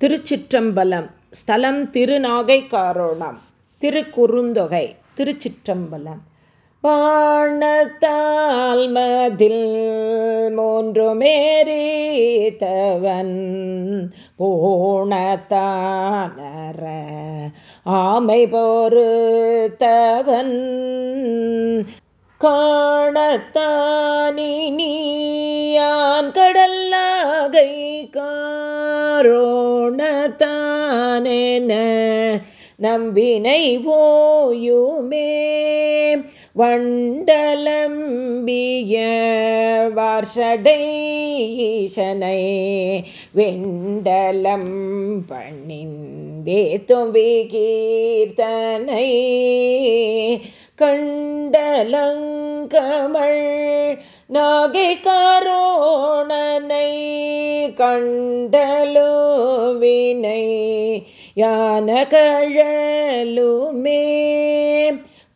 திருச்சிற்றம்பலம் ஸ்தலம் திருநாகை காரோணம் திருக்குறுந்தொகை திருச்சிற்றம்பலம். பாணத்தால் மதில் மூன்றுமேறித்தவன் மேரீத்தவன் ஆமை போருத்தவன் காணத்தானி நீயான் கடல்லாகை காரோணத்தானென நம்பினை போயுமே வண்டலம்பிய வார்ஷடைசனை வெண்டலம் பணிந்தே தொம்பி கீர்த்தனை கண்டலங்கமள் நாகை காரோணனை கண்டலோ வினை யானகழலுமே.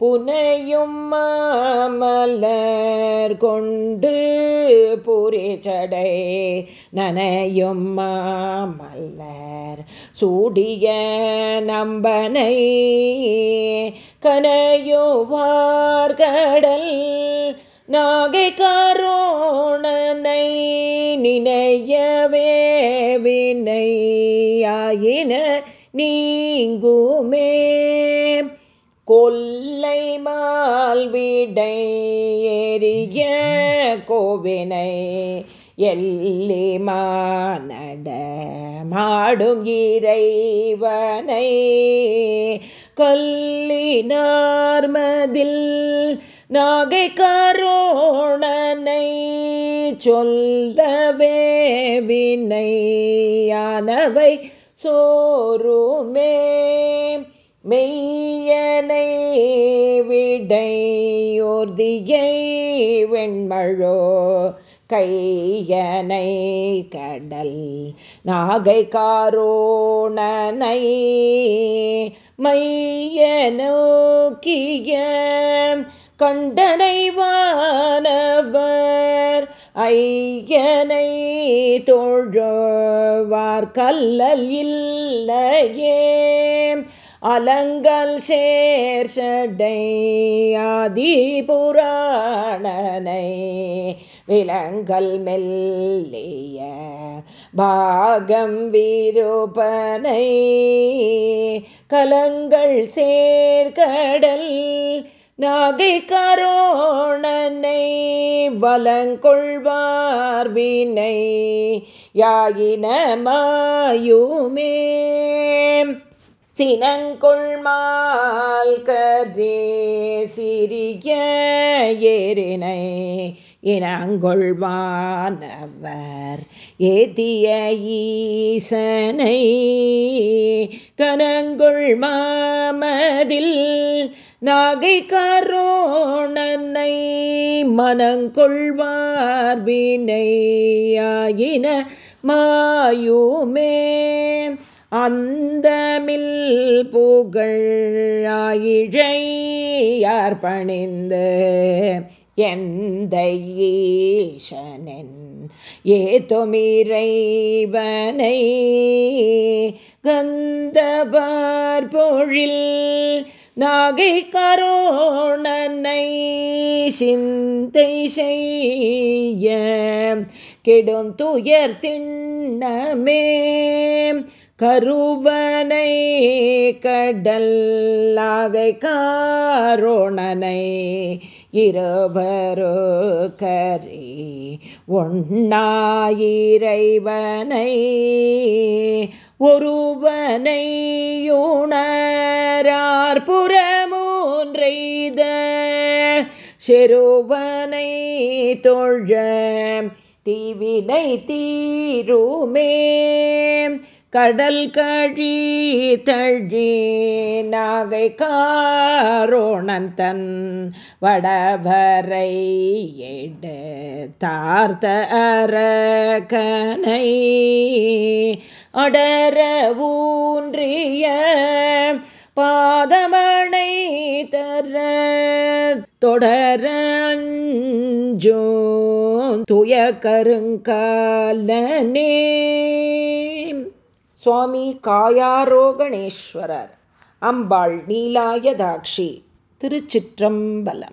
புனையும் மாமலர் கொண்டு புரிச்சடை நனையும் மாமல்லர் சூடிய நம்பனை. கனையுவார் கடல் நாகை காரோணனை நினையவே வினையாயின நீங்குமே. கொல்லை மால்விடை ஏறிய கோவினை எல்லி மானட மாடும் இறைவனை. நாகை காரோணனை சொல்லவே வினையானவை சோருமே மெய்யனை விடையோர்தியை வெண்மழோ கையனை கடல் நாகை காரோணனை மைய நோக்கிய கண்டனைவானவர் ஐயனை தோழவார் கல்லல் இல்லையே. அலங்கல் சேர்ஷடை புராணனை விலங்கல் மெல்லிய பாகம் வீரூபனை. கலங்கள் சேர்கடல் நாகை கரோணனை வலங்கொள்வார் வினை யாயின சினங்கொள்மால் கரே சிறிய ஏரினை இனங்கொள்வானவர் ஏத்திய ஈசனை கனங்கொள் மாமதில் நாகை காரோணனை மனங்கொள்வார் வினையாயின மாயுமே. அந்தமில் புகழ் ஆயிழையார் பணிந்து எந்த ஈசனன் ஏதொமிரைவனை கந்தபார் பொழில் நாகை கரோணனை சிந்தை செய்ய கெடும் துயர் திண்ணமே கருவனை கடல்லாகை காரோணனை இருவரு கரி ஒன்னாயிரைவனை ஒருவனை யுணரார் புறமூன்றைத செருவனை தொழ தீவினை தீருமே. கடல் கழி தழி நாகை காரோணந்தன் வடபரை எடு தார்த்த அரகனை அடர ஊன்றிய பாதமணை தர. தொடர அஞ்சோ துய கருங்காலனே. சுவாமி காயாரோகணேஸ்வரர் அம்பாள் நீலாயதாட்சி திருச்சிற்றம்பலம்.